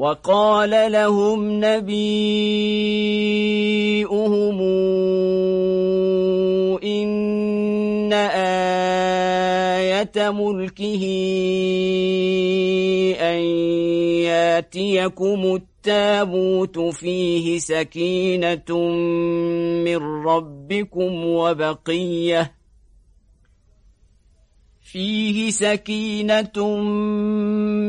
وقال لهم نبيئهم إن آية ملكه أن ياتيكم التابوت فيه سكينة من ربكم وبقية فيه سكينة من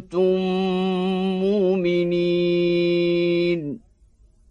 كنتم مؤمنين.